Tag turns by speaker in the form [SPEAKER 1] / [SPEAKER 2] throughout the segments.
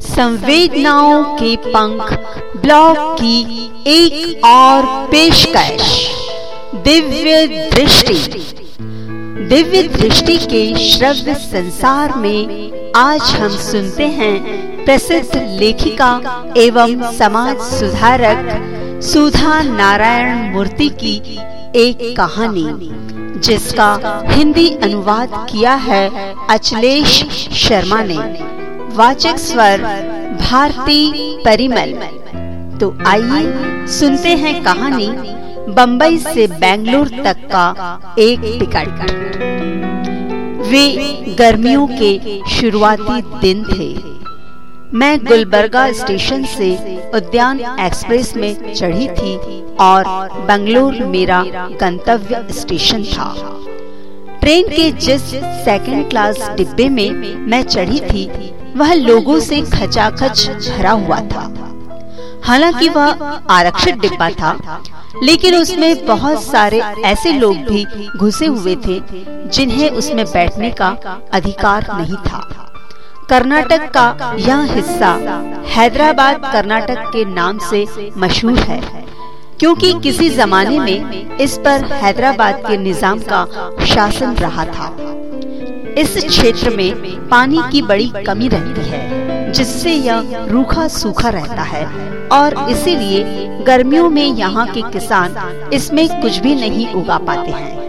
[SPEAKER 1] संवेदनाओं के पंख ब्लॉग की एक और पेशकश। दिव्य दृष्टि। दिव्य दृष्टि के श्रव्य संसार में आज हम सुनते हैं प्रसिद्ध लेखिका एवं समाज सुधारक सुधा नारायण मूर्ति की एक कहानी, जिसका हिंदी अनुवाद किया है अचलेश शर्मा ने। वाचक स्वर, भारती परिमल। तो आइए सुनते हैं कहानी बम्बई से बेंगलुरु तक का एक टिकट। वे गर्मियों के शुरुआती दिन थे। मैं गुलबर्गा स्टेशन से उद्यान एक्सप्रेस में चढ़ी थी और बेंगलुरु मेरा गंतव्य स्टेशन था। ट्रेन के जिस सेकंड क्लास डिब्बे में मैं चढ़ी थी, वह लोगों से खचाखच भरा हुआ था। हालाँकि वह आरक्षित डिब्बा था, लेकिन उसमें बहुत सारे ऐसे लोग भी घुसे हुए थे, जिन्हें उसमें बैठने का अधिकार नहीं था। कर्नाटक का यह हिस्सा हैदराबाद, कर्नाटक के नाम से मशहूर है। क्योंकि किसी जमाने में इस पर हैदराबाद के निज़ाम का शासन रहा था। इस क्षेत्र में पानी की बड़ी कमी रहती है जिससे यह रूखा सूखा रहता है। और इसीलिए गर्मियों में यहाँ के किसान इसमें कुछ भी नहीं उगा पाते हैं।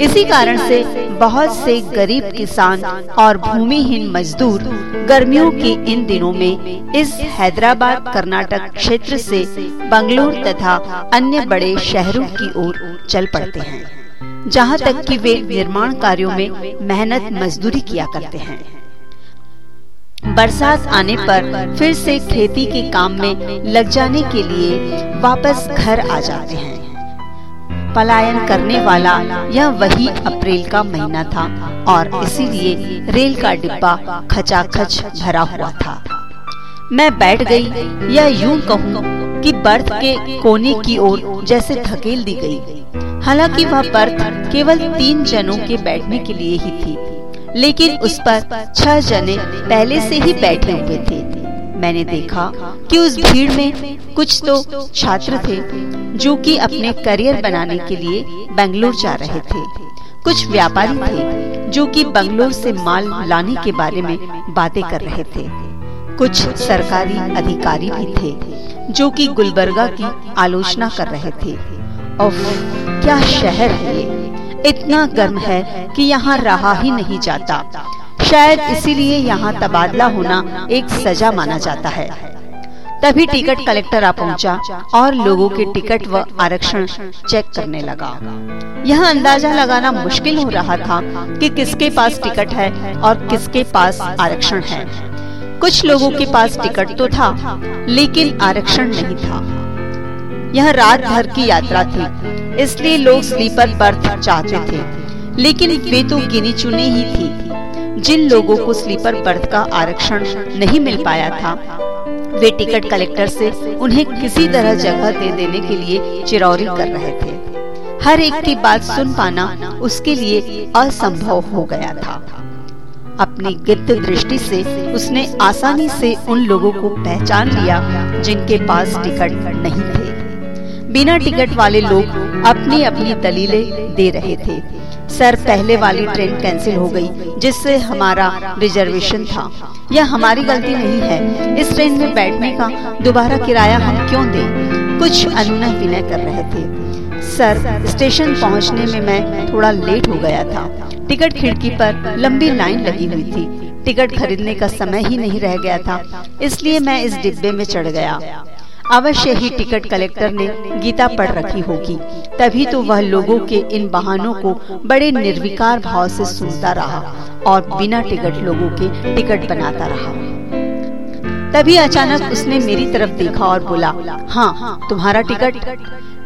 [SPEAKER 1] इसी कारण से बहुत से गरीब किसान और भूमिहीन मजदूर गर्मियों के इन दिनों में इस हैदराबाद, कर्नाटक क्षेत्र से बंगलोर तथा अन्य बड़े शहरों की ओर चल पड़ते हैं, जहाँ तक कि वे निर्माण कार्यों में मेहनत मजदूरी किया करते हैं। बरसात आने पर फिर से खेती के काम में लग जाने के लिए वापस घर आ जाते हैं। पलायन करने वाला यह वही अप्रैल का महीना था और इसीलिए रेल का डिब्बा खचाखच भरा हुआ था। मैं बैठ गई या यूँ कहूँ कि बर्थ के कोने की ओर जैसे धकेल दी गई। हालाँकि वह बर्थ केवल तीन जनों के बैठने के लिए ही थी, लेकिन उस पर छह जने पहले से ही बैठे हुए थे। मैंने देखा कि उस भीड़ में कुछ तो छात्र थे जो कि अपने करियर बनाने के लिए बेंगलोर जा रहे थे। कुछ व्यापारी थे जो कि बंगलोर से माल लाने के बारे में बातें कर रहे थे। कुछ सरकारी अधिकारी भी थे जो कि गुलबर्गा की आलोचना कर रहे थे। और क्या शहर है इतना गर्म है कि यहाँ रहा ही नहीं जाता। शायद इसीलिए यहाँ तबादला होना एक सजा माना जाता है। तभी टिकट कलेक्टर आ पहुँचा और लोगों के टिकट व आरक्षण चेक करने लगा। यह अंदाज़ा लगाना मुश्किल हो रहा था कि किसके पास टिकट है और किसके पास आरक्षण है। कुछ लोगों के पास टिकट तो था, लेकिन आरक्षण नहीं था। यह रात भर की यात्रा थी, इसलिए लोग स्लीपर बर्थ चाहते थे, लेकिन वे तो गिनी चुनी ही थी। जिन लोगों को स्लीपर बर्थ का आरक्षण नहीं मिल पाया था, वे टिकट कलेक्टर से उन्हें किसी तरह जगह दे देने के लिए चिरौरी कर रहे थे। हर एक की बात सुन पाना उसके लिए असंभव हो गया था। अपनी गिद्ध दृष्टि से उसने आसानी से उन लोगों को पहचान लिया जिनके पास टिकट नहीं थे। बिना टिकट वाले लोग अपनी अपनी दलीलें दे रहे थे। सर, पहले वाली ट्रेन कैंसिल हो गई, जिससे हमारा रिजर्वेशन था। यह हमारी गलती नहीं है। इस ट्रेन में बैठने का दोबारा किराया हम क्यों दें? कुछ अनुनय विनय कर रहे थे। सर स्टेशन पहुँचने में मैं थोड़ा लेट हो गया था। टिकट खिड़की पर लंबी लाइन लगी हुई थी। टिकट खरीदने का समय ही नहीं रह गया था। इसलिए मैं इस डिब्बे में चढ़ गया। अवश्य ही टिकट कलेक्टर ने गीता पढ़ रखी होगी। तभी तो वह लोगों के इन बहानों को बड़े निर्विकार भाव से सुनता रहा और बिना टिकट लोगों के टिकट बनाता रहा। तभी अचानक उसने मेरी तरफ़ देखा और बोला हाँ तुम्हारा टिकट?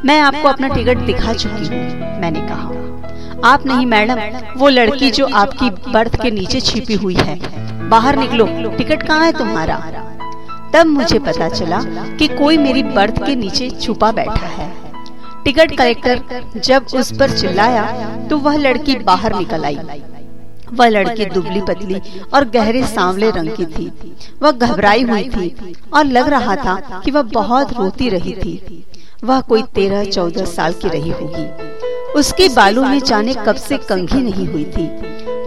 [SPEAKER 1] मैं आपको अपना टिकट दिखा चुकी हूँ, मैंने कहा। आप नहीं, मैडम, वो लड़की जो आपकी बर्थ के नीचे छिपी हुई है। बाहर निकलो, टिकट कहाँ है तुम्हारा? तब मुझे पता चला कि कोई मेरी बर्थ के नीचे छुपा बैठा है। टिकट कलेक्टर जब उस पर चिल्लाया तो वह लड़की बाहर निकल आई। वह लड़की दुबली पतली और गहरे सांवले रंग की थी। वह घबराई हुई थी और लग रहा था कि वह बहुत रोती रही थी। वह कोई तेरह, चौदह साल की रही होगी। उसके बालों में जाने कब से कंघी नहीं हुई थी।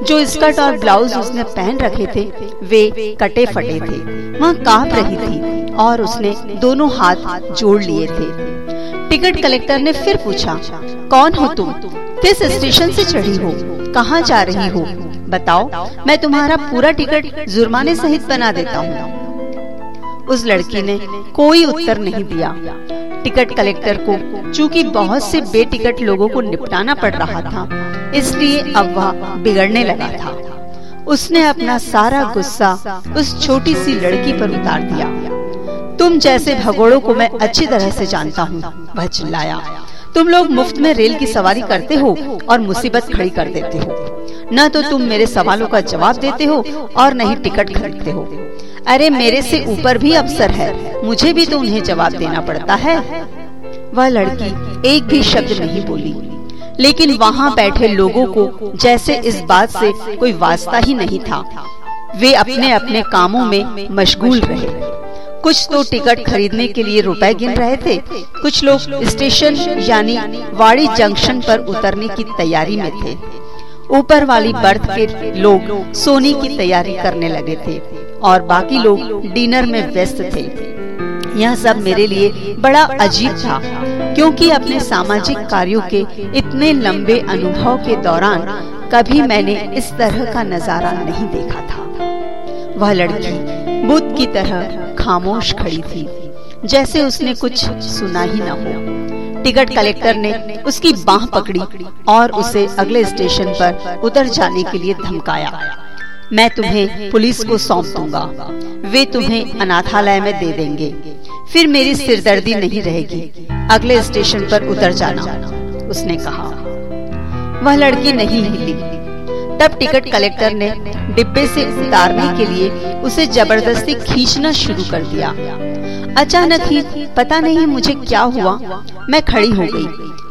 [SPEAKER 1] जो स्कर्ट और ब्लाउज उसने पहन रखे थे, वे कटे फटे थे। वह काँप रही थी और उसने दोनों हाथ जोड़ लिए थे। टिकट कलेक्टर ने फिर पूछा, कौन हो तुम? किस स्टेशन से चढ़ी हो? कहाँ जा रही हो? बताओ, मैं तुम्हारा पूरा टिकट जुर्माने सहित बना देता हूँ। उस लड़की ने कोई उत्तर नहीं दिया। टिकट कलेक्टर को, चूँकि बहुत से बेटिकट लोगों को निपटाना पड़ रहा था, इसलिए अब वह बिगड़ने लगा था। उसने अपना सारा गुस्सा उस छोटी सी लड़की पर उतार दिया। तुम जैसे भगोड़ों को मैं अच्छी तरह से जानता हूँ, वह चिल्लाया। तुम लोग मुफ़्त में रेल की सवारी करते हो और मुसीबत खड़ी कर देते हो। न तो तुम मेरे सवालों का जवाब देते हो और न ही टिकट खरीदते हो। अरे मेरे से ऊपर भी अफसर है। मुझे भी तो उन्हें जवाब देना पड़ता है। वह लड़की एक भी शब्द नहीं बोली। लेकिन वहाँ बैठे लोगों को जैसे इस बात से कोई वास्ता ही नहीं था। वे अपने अपने कामों में मशगूल रहे। कुछ तो टिकट खरीदने के लिए रुपए गिन रहे थे। कुछ लोग स्टेशन यानी वाड़ी जंक्शन पर उतरने की तैयारी में थे। ऊपर वाली बर्थ के लोग सोने की तैयारी करने लगे थे और बाकी लोग डिनर में व्यस्त थे। यह सब मेरे लिए बड़ा अजीब था, क्योंकि अपने सामाजिक कार्यों के इतने लंबे अनुभव के दौरान कभी मैंने इस तरह का नज़ारा नहीं देखा था। वह लड़की बुद्ध की तरह खामोश खड़ी थी, जैसे उसने कुछ सुना ही न हो। टिकट कलेक्टर ने उसकी बाह पकड़ी और उसे अगले स्टेशन पर उतर जाने के लिए धमकाया। मैं तुम्हें पुलिस को सौंप दूँगा। वे तुम्हें अनाथालय में दे देंगे। फिर मेरी सिरदर्दी नहीं रहेगी। अगले स्टेशन पर उतर जाना, उसने कहा। वह लड़की नहीं हिली। तब टिकट कलेक्टर ने डिब्बे से उतारने के लिए उसे ज़बरदस्ती खींचना शुरू कर दिया। अचानक ही पता नहीं मुझे क्या हुआ। मैं खड़ी हो गई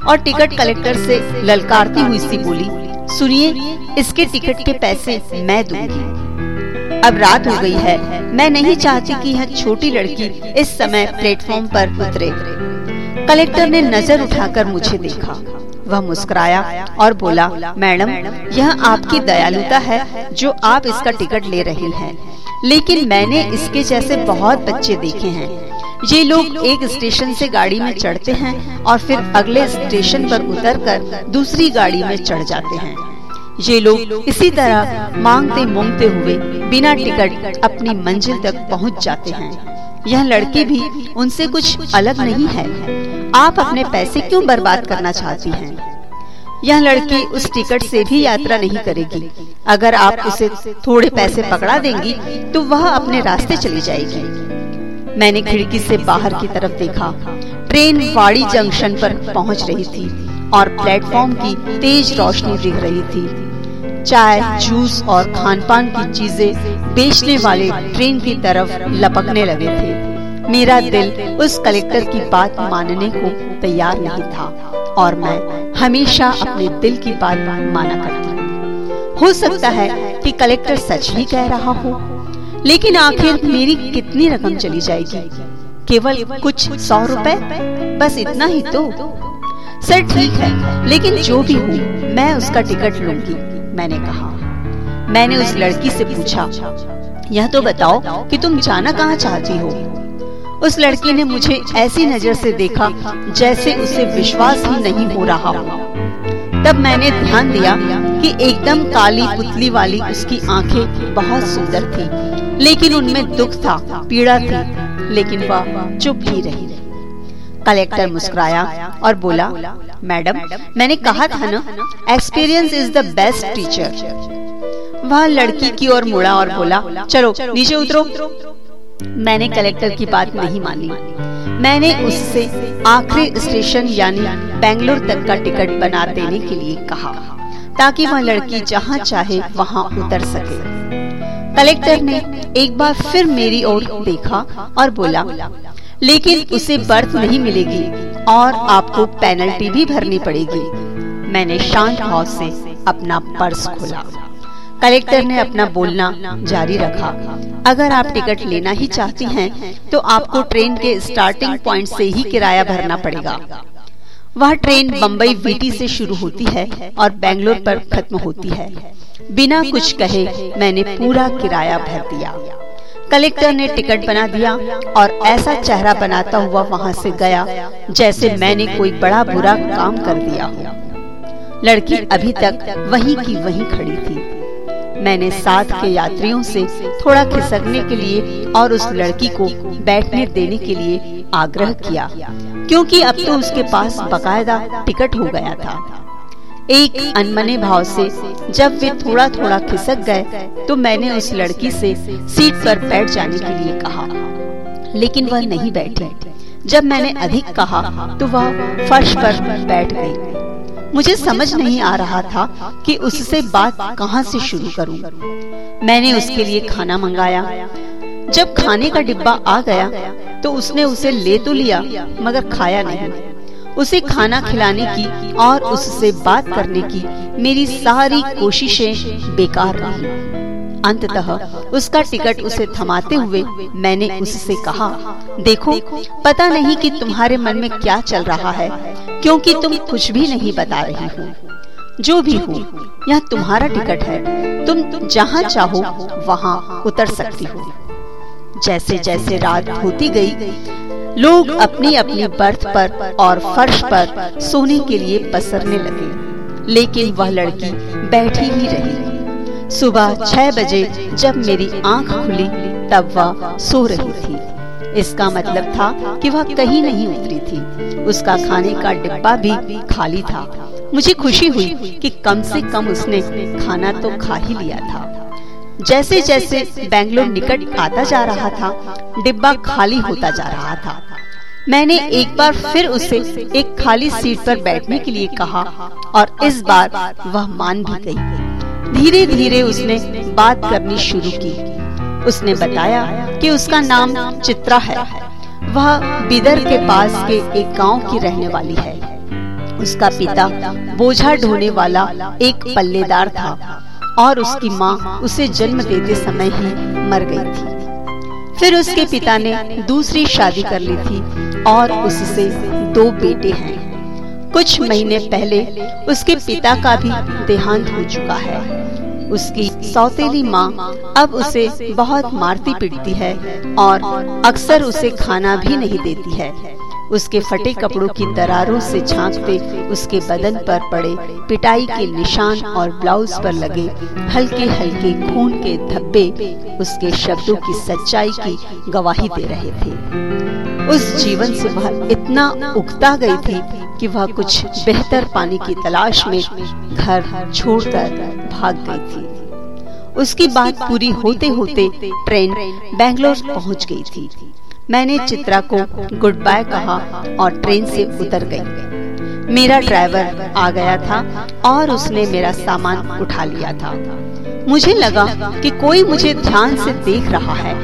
[SPEAKER 1] और टिकट कलेक्टर से ललकारती हुई सी बोली सुनिए, इसके टिकट के पैसे मैं दूँगी। अब रात हो गई है। मैं नहीं चाहती कि यह छोटी लड़की इस समय प्लेटफॉर्म पर उतरे। कलेक्टर ने नज़र उठाकर मुझे देखा। वह मुस्कुराया और बोला, मैडम, यह आपकी दयालुता है जो आप इसका टिकट ले रही हैं। लेकिन मैंने इसके जैसे बहुत बच्चे देखे हैं। ये लोग एक स्टेशन से गाड़ी में चढ़ते हैं और फिर अगले स्टेशन पर उतरकर दूसरी गाड़ी में चढ़ जाते हैं। ये लोग इसी तरह मांगते मूंगते हुए बिना टिकट अपनी मंजिल तक पहुँच जाते हैं। यह लड़की भी उनसे कुछ अलग नहीं है। आप अपने पैसे क्यों बर्बाद करना चाहती हैं? यह लड़की उस टिकट से भी यात्रा नहीं करेगी। अगर आप उसे थोड़े पैसे पकड़ा देंगी तो वह अपने रास्ते चली जाएगी। मैंने खिड़की से बाहर की तरफ़ देखा। ट्रेन वाड़ी जंक्शन पर पहुँच रही थी और प्लेटफॉर्म की तेज रोशनी दिख रही थी। चाय, जूस और खान पान की चीज़ें बेचने वाले ट्रेन की तरफ़ लपकने लगे थे। मेरा दिल उस कलेक्टर की बात मानने को तैयार नहीं था और मैं हमेशा अपने दिल की बात माना करती हूँ। हो सकता है कि कलेक्टर सच ही कह रहा हो। लेकिन आखिर मेरी कितनी रकम चली जाएगी? केवल कुछ सौ रुपए? बस इतना ही तो। सर, ठीक है, लेकिन जो भी हूँ, मैं उसका टिकट लूँगी, मैंने कहा। मैंने उस लड़की से पूछा, यह तो बताओ कि तुम जाना कहाँ चाहती हो? उस लड़की ने मुझे ऐसी नज़र से देखा जैसे उसे विश्वास ही नहीं हो रहा हो। तब मैंने ध्यान दिया कि एकदम काली पुतली वाली उसकी आँखें बहुत सुंदर थी। लेकिन उनमें दुख था, पीड़ा थी, लेकिन वह चुप ही रही। कलेक्टर मुस्कुराया और बोला, मैडम, मैंने कहा था ना experience is the best teacher वह लड़की की ओर मुड़ा और बोला, चलो, नीचे उतरो। मैंने कलेक्टर की बात नहीं मानी। मैंने उससे आखिरी स्टेशन यानी बेंगलोर तक का टिकट बना देने के लिए कहा, ताकि वह लड़की जहाँ चाहे वहाँ उतर सके। कलेक्टर ने एक बार फिर मेरी ओर देखा और बोला लेकिन उसे बर्थ नहीं मिलेगी और आपको पेनल्टी भी भरनी पड़ेगी। मैंने शांत भाव से अपना पर्स खोला। कलेक्टर ने अपना बोलना जारी रखा। अगर आप टिकट लेना ही चाहती हैं, तो आपको ट्रेन के स्टार्टिंग पॉइंट से ही किराया भरना पड़ेगा। वह ट्रेन बम्बई वीटी से शुरू होती है और बेंगलोर पर खत्म होती है। बिना कुछ कहे मैंने पूरा किराया भर दिया। कलेक्टर ने टिकट बना दिया और ऐसा चेहरा बनाता हुआ वहाँ से गया जैसे मैंने कोई बड़ा बुरा काम कर दिया। हो लड़की अभी तक वहीं की वहीं खड़ी थी। मैंने साथ के यात्रियों से थोड़ा खिसकने के लिए और उस लड़की को बैठने देने के लिए आग्रह किया। क्योंकि अब तो उसके पास बकायदा टिकट हो गया था। एक अनमने भाव से जब वे थोड़ा थोड़ा खिसक गए तो मैंने उस लड़की से सीट पर बैठ जाने के लिए कहा। लेकिन वह नहीं बैठी। जब मैंने अधिक कहा तो वह फर्श पर बैठ गई। मुझे समझ नहीं आ रहा था कि उससे बात कहाँ से शुरू करूँ। मैंने उसके लिए खाना मंगाया। जब खाने का डिब्बा आ गया तो उसने उसे ले तो लिया, मगर खाया नहीं। उसे खाना खिलाने की और उससे बात करने की मेरी सारी कोशिशें बेकार रही। अंततः उसका टिकट उसे थमाते हुए मैंने उससे कहा, देखो, पता नहीं कि तुम्हारे मन में क्या चल रहा है, क्योंकि तुम कुछ भी नहीं बता रही हो। जो भी हो, यह तुम्हारा टिकट है। तुम जहाँ चाहो, वहाँ उतर सकती हो। जैसे जैसे रात होती गई लोग अपनी अपनी बर्थ पर और फर्श पर सोने के लिए पसरने लगे। लेकिन वह लड़की बैठी ही रही। सुबह छह बजे जब मेरी आँख खुली तब वह सो रही थी। इसका मतलब था कि वह कहीं नहीं उतरी थी। उसका खाने का डिब्बा भी खाली था। मुझे खुशी हुई कि कम से कम उसने खाना तो खा ही लिया था। जैसे जैसे बेंगलोर निकट आता जा रहा था, डिब्बा खाली होता जा रहा था। मैंने एक बार फिर उसे एक खाली सीट पर बैठने के लिए कहा और इस बार वह मान भी गई। धीरे धीरे उसने बात करनी शुरू की। उसने बताया कि उसका नाम चित्रा है। वह बिदर के पास के एक गाँव की रहने वाली है। उसका पिता बोझा ढोने वाला एक पल्लेदार था। और उसकी माँ उसे जन्म देते समय ही मर गई थी। फिर उसके पिता ने दूसरी शादी कर ली थी और उससे दो बेटे हैं। कुछ महीने पहले उसके पिता का भी देहांत हो चुका है। उसकी सौतेली माँ अब उसे बहुत मारती पीटती है और अक्सर उसे खाना भी नहीं देती है। उसके फटे कपड़ों की दरारों से झांकते उसके बदन पर पड़े पिटाई के निशान और ब्लाउज पर लगे। हल्के हल्के खून के धब्बे उसके शब्दों की सच्चाई की गवाही दे रहे थे। उस जीवन से वह इतना उगता गई थी कि वह कुछ बेहतर पाने की तलाश में घर छोड़कर भाग गई थी। उसकी बात पूरी होते होते ट्रेन बेंगलोर पहुँच गई थी। मैंने चित्रा को गुड बाय कहा और ट्रेन से उतर गई। मेरा ड्राइवर आ गया था और उसने मेरा सामान उठा लिया था। मुझे लगा कि कोई मुझे ध्यान से देख रहा है।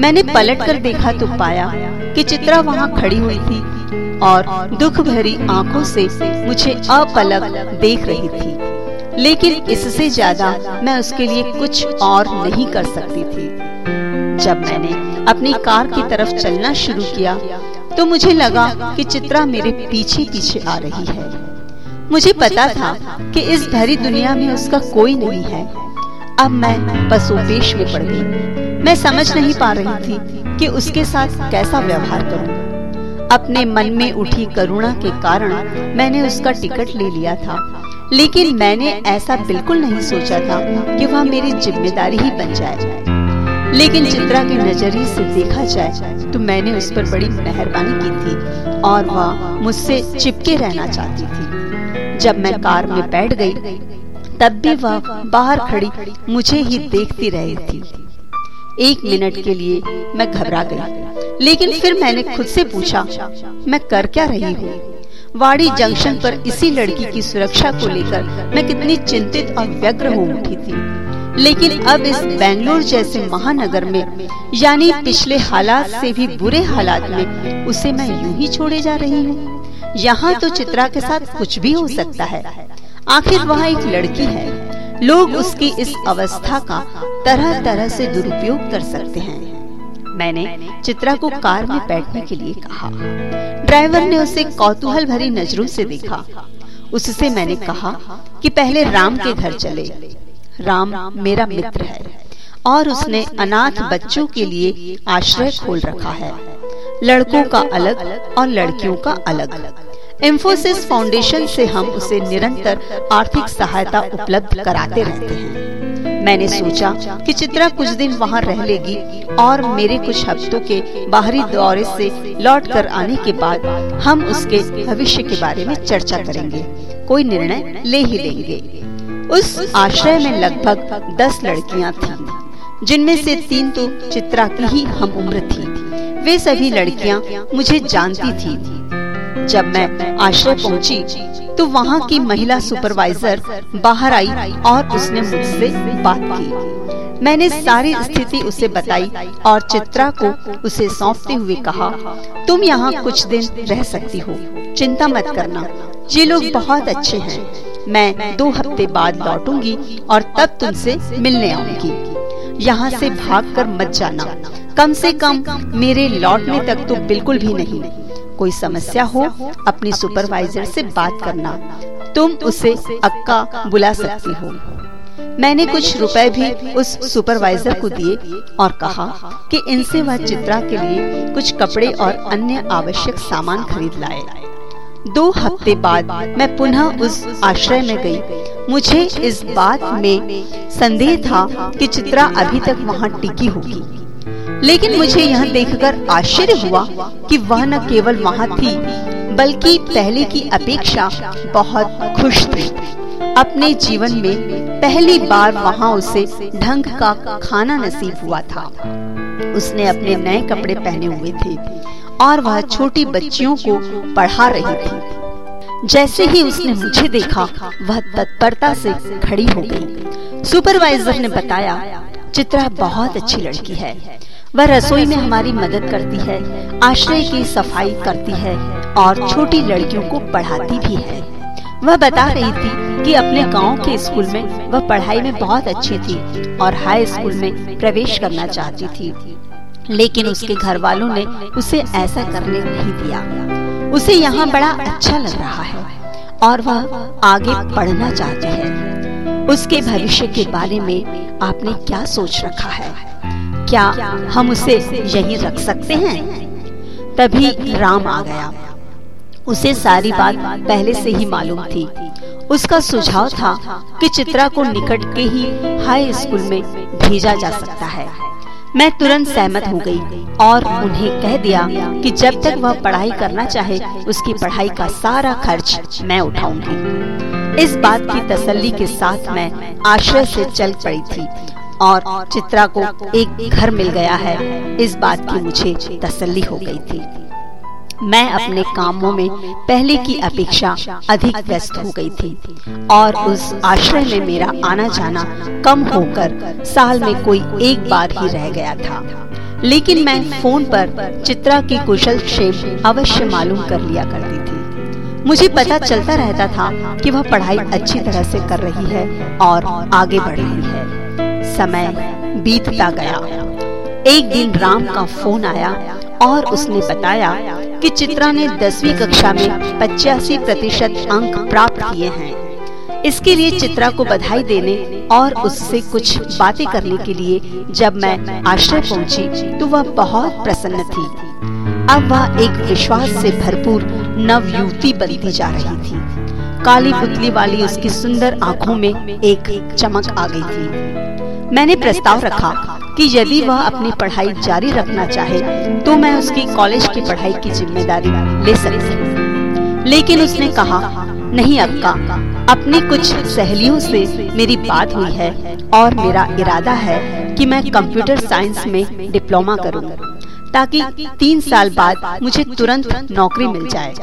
[SPEAKER 1] मैंने पलट कर देखा तो पाया कि चित्रा वहाँ खड़ी हुई थी और दुख भरी आँखों से मुझे अपलक देख रही थी। लेकिन इससे ज़्यादा मैं उसके लिए कुछ और नहीं कर सकती थी। जब मैंने अपनी कार की तरफ़ चलना शुरू किया तो मुझे लगा कि चित्रा मेरे पीछे पीछे आ रही है। मुझे पता था कि इस भरी दुनिया में उसका कोई नहीं है। अब मैं पसोपेश में पड़ गई। मैं समझ नहीं पा रही थी कि उसके साथ कैसा व्यवहार करूँ। अपने मन में उठी करुणा के कारण मैंने उसका टिकट ले लिया था, लेकिन मैंने ऐसा बिल्कुल नहीं सोचा था कि वह मेरी ज़िम्मेदारी ही बन जाए। लेकिन चित्रा के नज़रिए से देखा जाए तो मैंने उस पर बड़ी मेहरबानी की थी और वह मुझसे चिपके रहना चाहती थी। जब मैं कार में बैठ गई, तब भी वह बाहर खड़ी मुझे ही देखती रही थी। एक मिनट के लिए मैं घबरा गई, लेकिन फिर मैंने खुद से पूछा, मैं कर क्या रही हूँ? वाड़ी जंक्शन पर इसी लड़की की सुरक्षा को लेकर मैं कितनी चिंतित और व्यग्र हो उठी थी। लेकिन अब इस बेंगलोर जैसे महानगर में, यानी पिछले हालात से भी बुरे हालात में, उसे मैं यूँ ही छोड़े जा रही हूँ। यहाँ तो चित्रा के साथ कुछ भी हो सकता है। आखिर वहाँ एक लड़की है। लोग उसकी इस अवस्था का तरह तरह से दुरुपयोग कर सकते हैं। मैंने चित्रा को कार में बैठने के लिए कहा। ड्राइवर ने उसे कौतूहल भरी नज़रों से देखा। उससे मैंने कहा कि पहले राम के घर चले। राम मेरा मित्र है और उसने अनाथ बच्चों के लिए आश्रय खोल रखा है। लड़कों का अलग और लड़कियों का अलग। इन्फोसिस फाउंडेशन से हम उसे निरंतर आर्थिक सहायता उपलब्ध कराते रहते हैं। मैंने सोचा कि चित्रा कुछ दिन वहाँ रह लेगी और मेरे कुछ हफ्तों के बाहरी दौरे से लौट कर आने के बाद हम उसके भविष्य के बारे में चर्चा करेंगे। कोई निर्णय ले ही लेंगे। उस आश्रय में लगभग दस लड़कियाँ थीं, जिनमें से तीन तो चित्रा की ही हम उम्र थी। वे सभी लड़कियाँ मुझे जानती थी। जब मैं आश्रय पहुँची, तो वहाँ की महिला सुपरवाइजर बाहर आई और उसने मुझसे बात की। मैंने सारी स्थिति उसे बताई और चित्रा को उसे सौंपते हुए कहा तुम यहाँ कुछ दिन रह सकती हो चिंता मत करना। ये लोग बहुत अच्छे हैं। मैं दो हफ़्ते बाद लौटूँगी और तब तुमसे मिलने आऊँगी। यहाँ से भागकर मत जाना। कम से कम मेरे लौटने तक तो बिल्कुल भी नहीं। कोई समस्या हो, अपनी सुपरवाइजर से बात करना। तुम उसे अक्का बुला सकती हो। मैंने कुछ रुपए भी उस सुपरवाइजर को दिए और कहा कि इनसे वह चित्रा के लिए कुछ कपड़े और अन्य आवश्यक सामान खरीद लाए। दो हफ़्ते बाद मैं पुनः उस आश्रय में गई। मुझे इस बात में संदेह था कि चित्रा अभी तक वहाँ टिकी होगी लेकिन मुझे यह देखकर आश्चर्य हुआ कि वह न केवल वहाँ थी, बल्कि पहले की अपेक्षा बहुत खुश थी अपने जीवन में पहली बार वहाँ उसे ढंग का खाना नसीब हुआ था। उसने अपने नए कपड़े पहने हुए थे और वह छोटी बच्चियों को पढ़ा रही थी। जैसे ही उसने मुझे देखा, वह तत्परता से खड़ी हो गई। सुपरवाइजर ने बताया, चित्रा बहुत अच्छी लड़की है। वह रसोई में हमारी मदद करती है, आश्रय की सफ़ाई करती है और छोटी लड़कियों को पढ़ाती भी है। वह बता रही थी कि अपने गाँव के स्कूल में वह पढ़ाई में बहुत अच्छी थी और हाई स्कूल में प्रवेश करना चाहती थी। लेकिन उसके घर वालों ने उसे ऐसा करने नहीं दिया। उसे यहाँ बड़ा अच्छा लग रहा है और वह आगे पढ़ना चाहती है। उसके भविष्य के बारे में आपने क्या सोच रखा है? क्या हम उसे यहीं रख सकते हैं? तभी राम आ गया। उसे सारी बात पहले से ही मालूम थी। उसका सुझाव था कि चित्रा को निकट के ही हाई स्कूल में भेजा जा सकता है। मैं तुरंत सहमत हो गई और उन्हें कह दिया कि जब तक वह पढ़ाई करना चाहे, उसकी पढ़ाई का सारा खर्च मैं उठाऊँगी। इस बात की तसल्ली के साथ मैं आश्रय से चल पड़ी थी और चित्रा को एक घर मिल गया है। इस बात की मुझे तसल्ली हो गई थी। मैं अपने कामों में पहले की अपेक्षा अधिक व्यस्त हो गई थी और उस आश्रय में मेरा आना जाना कम होकर साल में कोई एक बार ही रह गया था। लेकिन मैं फ़ोन पर चित्रा की कुशल क्षेम अवश्य मालूम कर लिया करती थी। मुझे पता चलता रहता था कि वह पढ़ाई अच्छी तरह से कर रही है और आगे बढ़ रही है। समय बीतता गया। एक दिन राम का फ़ोन आया और उसने बताया कि चित्रा ने दसवीं कक्षा में पचासी प्रतिशत अंक प्राप्त किए हैं। इसके लिए चित्रा को बधाई देने और उससे कुछ बातें करने के लिए जब मैं आश्रय पहुँची, तो वह बहुत प्रसन्न थी। अब वह एक विश्वास से भरपूर नव युवती बनती जा रही थी। काली पुतली वाली उसकी सुंदर आँखों में एक चमक आ गई थी। मैंने प्रस्ताव रखा कि यदि वह अपनी पढ़ाई जारी रखना चाहे तो मैं उसकी कॉलेज की पढ़ाई की ज़िम्मेदारी ले सकती लेकिन उसने कहा, नहीं अक्का, अपनी कुछ सहेलियों से मेरी बात हुई है और मेरा इरादा है कि मैं कंप्यूटर साइंस में डिप्लोमा करूँ, ताकि तीन साल बाद मुझे तुरंत नौकरी मिल जाए।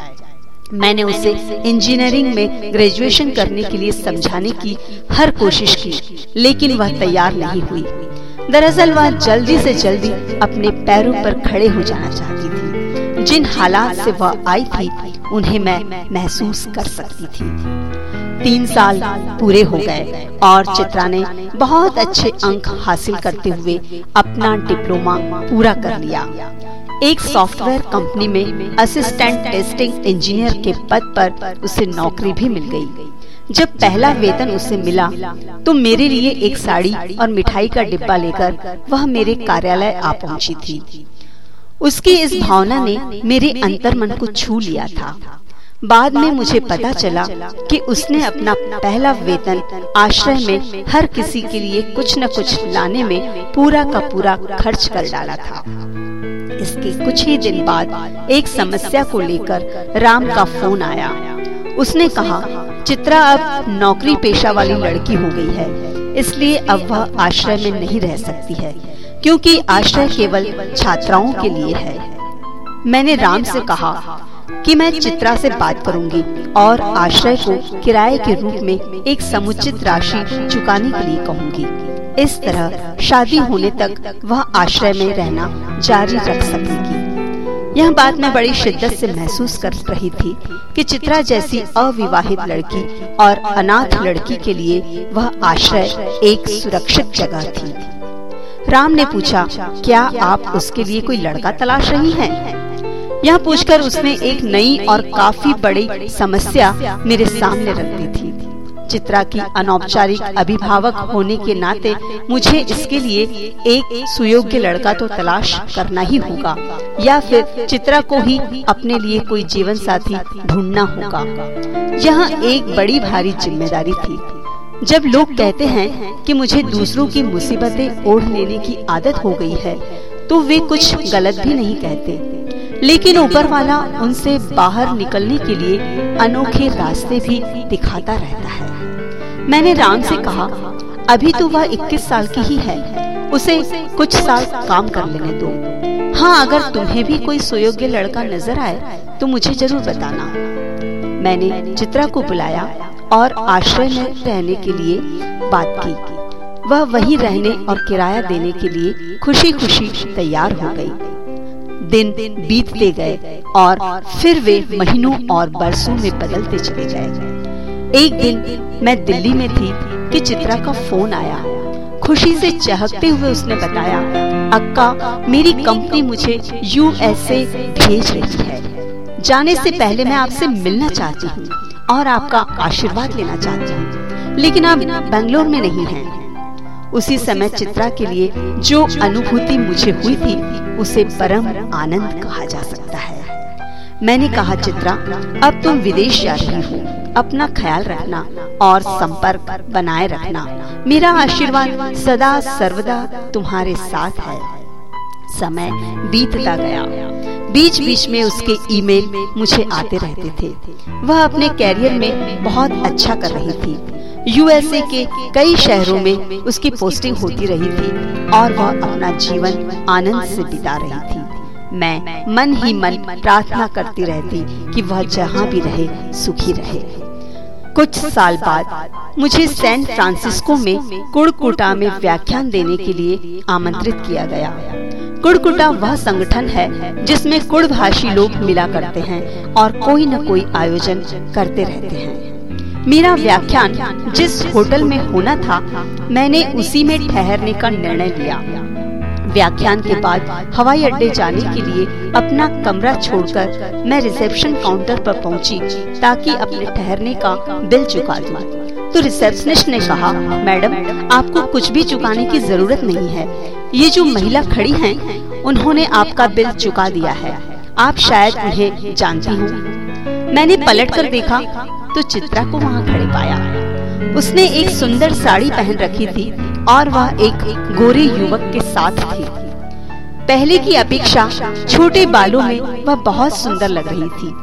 [SPEAKER 1] मैंने उसे इंजीनियरिंग में ग्रेजुएशन करने के लिए समझाने की हर कोशिश की, लेकिन वह तैयार नहीं हुई। दरअसल वह जल्दी से जल्दी अपने पैरों पर खड़े हो जाना चाहती थी। जिन हालात से वह आई थी, उन्हें मैं महसूस कर सकती थी। तीन साल पूरे हो गए और चित्रा ने बहुत अच्छे अंक हासिल करते हुए अपना डिप्लोमा पूरा कर लिया। एक सॉफ्टवेयर कंपनी में असिस्टेंट टेस्टिंग इंजीनियर के पद पर उसे नौकरी भी मिल गई। जब पहला वेतन उसे मिला तो मेरे लिए एक साड़ी और मिठाई का डिब्बा लेकर वह मेरे कार्यालय आ पहुँची थी। उसकी इस भावना ने मेरे अंतर मन को छू लिया था। बाद में मुझे पता चला कि उसने अपना पहला वेतन आश्रय में हर किसी के लिए कुछ न कुछ लाने में पूरा का पूरा खर्च कर डाला था। इसके कुछ ही दिन बाद एक समस्या को लेकर राम का फ़ोन आया। उसने कहा चित्रा अब नौकरी पेशा वाली लड़की हो गई है। इसलिए अब वह आश्रय में नहीं रह सकती है, क्योंकि आश्रय केवल छात्राओं के लिए है। मैंने राम से कहा कि मैं चित्रा से बात करूँगी और आश्रय को किराए के रूप में एक समुचित राशि चुकाने के लिए कहूँगी। इस तरह शादी होने तक वह आश्रय में रहना जारी रख सकेगी यह बात मैं बड़ी शिद्दत से महसूस कर रही थी कि चित्रा जैसी अविवाहित लड़की और अनाथ लड़की के लिए वह आश्रय एक सुरक्षित जगह थी राम ने पूछा, क्या आप उसके लिए कोई लड़का तलाश रही हैं? यह पूछकर उसने एक नई और काफ़ी बड़ी समस्या मेरे सामने रख दी थी चित्रा की अनौपचारिक अभिभावक होने के नाते मुझे इसके लिए एक सुयोग्य लड़का तो तलाश करना ही होगा, या फिर चित्रा को ही अपने लिए कोई जीवन साथी ढूंढना होगा। यह एक बड़ी भारी ज़िम्मेदारी थी। जब लोग कहते हैं कि मुझे दूसरों की मुसीबतें ओढ़ लेने की आदत हो गई है तो वे कुछ गलत भी नहीं कहते। लेकिन ऊपर वाला उनसे बाहर निकलने के लिए अनोखे रास्ते भी दिखाता रहता है। मैंने राम से कहा, अभी तो वह 21 साल की ही है। उसे कुछ साल काम कर लेने दो। हाँ अगर तुम्हें भी कोई सुयोग्य लड़का नज़र आए तो मुझे ज़रूर बताना। मैंने चित्रा को बुलाया और आश्रय में रहने के लिए बात की। वह वहीं रहने और किराया देने के लिए खुशी खुशी तैयार हो गई। दिन बीतते गए और फिर वे महीनों और बरसों में बदलते चले गए। एक दिन मैं दिल्ली में थी कि चित्रा का फ़ोन आया। खुशी से चहकते हुए उसने बताया, अक्का, मेरी कंपनी मुझे यूएसए भेज रही है। जाने से पहले मैं आपसे मिलना चाहती हूँ और आपका आशीर्वाद लेना चाहती हूँ, लेकिन आप बेंगलोर में नहीं हैं। उसी समय चित्रा के लिए जो अनुभूति मुझे हुई थी, उसे परम आनंद कहा जा सकता है। मैंने कहा, चित्रा, अब तुम विदेश जा रही हो। अपना ख्याल रखना और संपर्क बनाए रखना। मेरा आशीर्वाद सदा सर्वदा तुम्हारे साथ है। समय बीतता गया। बीच बीच में उसके ईमेल मुझे आते रहते थे। वह अपने कैरियर में बहुत अच्छा कर रही थी। यूएसए के कई शहरों में उसकी पोस्टिंग होती रही थी और वह अपना जीवन आनंद से बिता रही थी। मैं मन ही मन प्रार्थना करती रहती कि वह जहाँ भी रहे, सुखी रहे। कुछ साल बाद मुझे सैन फ्रांसिस्को में कुड़कुटा में व्याख्यान देने के लिए आमंत्रित किया गया। कुड़कुटा वह संगठन है जिसमें कुड़ भाषी लोग मिला करते हैं और कोई न कोई आयोजन करते रहते हैं। मेरा व्याख्यान जिस होटल में होना था, मैंने उसी में ठहरने का निर्णय लिया। व्याख्यान के बाद हवाई अड्डे जाने के लिए अपना कमरा छोड़कर मैं रिसेप्शन काउंटर पर पहुँची ताकि अपने ठहरने का बिल चुका दूँ। तो रिसेप्शनिस्ट ने कहा मैडम आपको कुछ भी चुकाने की ज़रूरत नहीं है। ये जो महिला खड़ी हैं, उन्होंने आपका बिल चुका दिया है। आप शायद उन्हें जानती हूँ। मैंने पलट कर देखा तो चित्रा को वहाँ खड़े पाया। उसने एक सुंदर साड़ी पहन रखी थी और वह एक गोरे युवक के साथ थी। पहले की अपेक्षा छोटे बालों में वह बहुत सुंदर लग रही थी।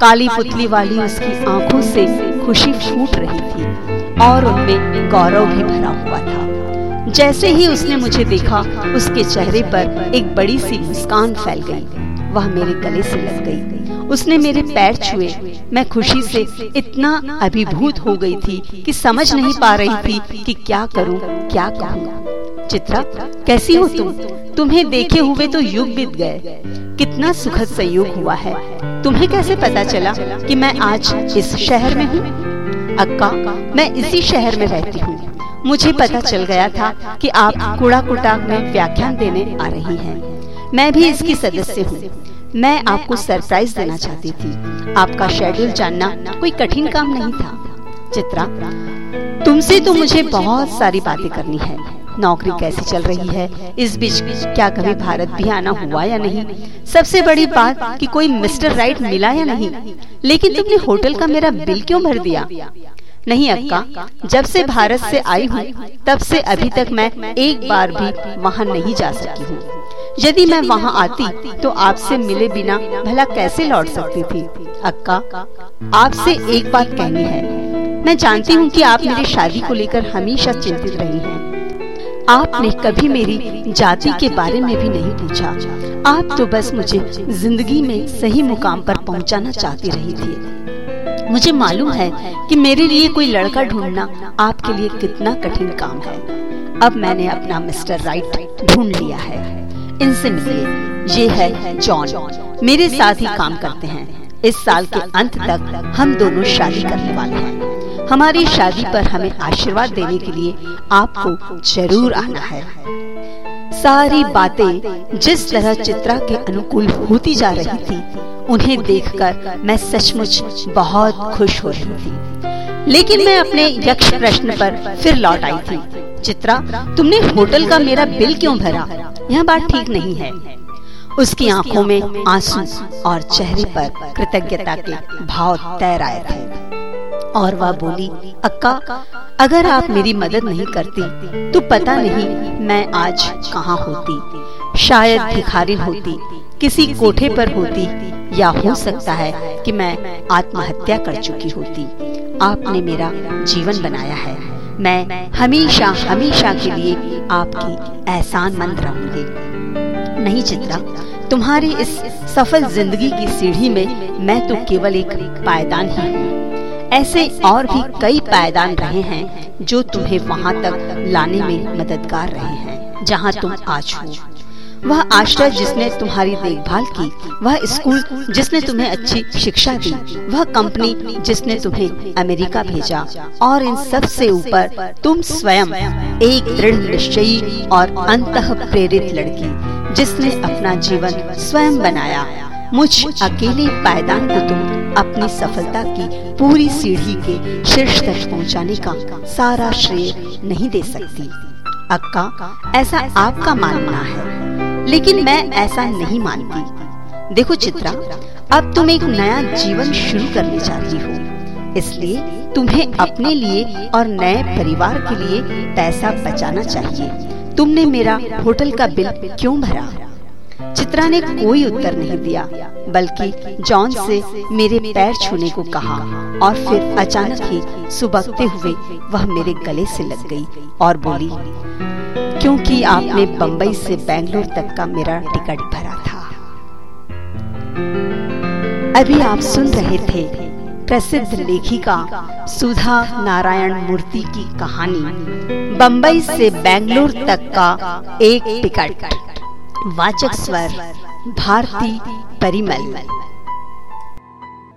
[SPEAKER 1] काली पुतली वाली उसकी आँखों से खुशी फूट रही थी और उनमें गौरव भी भरा हुआ था। जैसे ही उसने मुझे देखा, उसके चेहरे पर एक बड़ी सी मुस्कान फैल गई। वह मेरे गले से लग गई। उसने मेरे पैर छुए। मैं खुशी से इतना अभिभूत हो गई थी कि समझ नहीं पा रही थी कि क्या करूँ, क्या कहूँ। चित्रा कैसी हो तुम? तुम्हें देखे हुए तो युग बीत गए। कितना सुखद संयोग हुआ है। तुम्हें कैसे पता चला कि मैं आज इस शहर में हूँ? अक्का मैं इसी शहर में रहती हूँ। मुझे पता चल गया था कि आप कूड़ा कुटाक में व्याख्यान देने आ रही हैं। मैं भी इसकी सदस्य हूँ। मैं आपको सरप्राइज़ देना चाहती थी। आपका शेड्यूल जानना कोई कठिन काम नहीं था। चित्रा तुमसे तो मुझे बहुत सारी बातें करनी है। नौकरी कैसी चल रही है? इस बीच क्या कभी भारत भी आना हुआ या नहीं? सबसे बड़ी बात कि कोई मिस्टर राइट मिला या नहीं? लेकिन तुमने होटल का मेरा बिल क्यों भर दिया? नहीं अक्का जब से भारत से आई हूँ तब से अभी तक मैं एक बार भी वहाँ नहीं जा सकी हूँ यदि मैं वहाँ आती तो आपसे मिले बिना भला कैसे लौट सकती थी? अक्का आपसे एक बात कहनी है। मैं जानती हूँ कि आप मेरी शादी को लेकर हमेशा चिंतित रही हैं। आपने कभी मेरी जाति के बारे में भी नहीं पूछा। आप तो बस मुझे ज़िंदगी में सही मुकाम पर पहुँचाना चाहती रही थी। मुझे मालूम है कि मेरे लिए कोई लड़का ढूंढना आपके लिए कितना कठिन काम है। अब मैंने अपना मिस्टर राइट ढूंढ लिया है इनसे मिलिए। ये है जॉन। मेरे साथ ही काम करते हैं। इस साल के अंत तक हम दोनों शादी करने वाले हैं। हमारी शादी पर हमें आशीर्वाद देने के लिए आपको ज़रूर आना है। सारी बातें जिस तरह चित्रा के अनुकूल होती जा रही थी, उन्हें देखकर मैं सचमुच बहुत खुश हो रही थी। लेकिन मैं अपने यक्ष प्रश्न पर फिर लौट आई थी। चित्रा, तुमने होटल का मेरा बिल क्यों भरा? यह बात ठीक नहीं है। उसकी आँखों में आँसू और चेहरे पर कृतज्ञता के भाव तैर आए थे। और वह बोली, अक्का, अगर आप मेरी मदद नहीं करती तो पता नहीं मैं आज कहाँ होती। शायद भिखारी होती, किसी कोठे पर होती, या हो सकता है कि मैं आत्महत्या कर चुकी होती। आपने मेरा जीवन बनाया है। मैं हमेशा हमेशा के लिए आपकी एहसान मंद रहूँगी। नहीं चित्रा तुम्हारी इस सफल ज़िंदगी की सीढ़ी में मैं तो केवल एक पायदान ही हूँ। ऐसे और भी कई पायदान रहे हैं जो तुम्हें वहाँ तक लाने में मददगार रहे हैं, जहाँ तुम आज हो। वह आश्रय जिसने तुम्हारी देखभाल की, वह स्कूल जिसने तुम्हें अच्छी शिक्षा दी, वह कंपनी जिसने तुम्हें अमेरिका भेजा, और इन सबसे ऊपर तुम स्वयं एक दृढ़ निश्चयी और अंत प्रेरित लड़की, जिसने अपना जीवन स्वयं बनाया। मुझ अकेले पायदान को तुम अपनी सफलता की पूरी सीढ़ी के शीर्ष तक पहुँचाने का सारा श्रेय नहीं दे सकती। अक्का, ऐसा आपका मानना है? लेकिन मैं ऐसा नहीं मानती। देखो चित्रा, अब तुम एक नया जीवन शुरू करने जा रही हो। इसलिए तुम्हें अपने लिए और नए परिवार के लिए पैसा बचाना चाहिए। तुमने मेरा होटल का बिल क्यों भरा? चित्रा ने कोई उत्तर नहीं दिया, बल्कि जॉन से मेरे पैर छूने को कहा और फिर अचानक ही सुबकते हुए वह मेरे गले से लग गई और बोली क्योंकि आपने बम्बई से बेंगलोर तक का मेरा टिकट भरा था। अभी आप सुन रहे थे प्रसिद्ध लेखिका सुधा नारायण मूर्ति की कहानी बम्बई से बेंगलोर तक का एक टिकट। वाचक स्वर, भारती परिमल।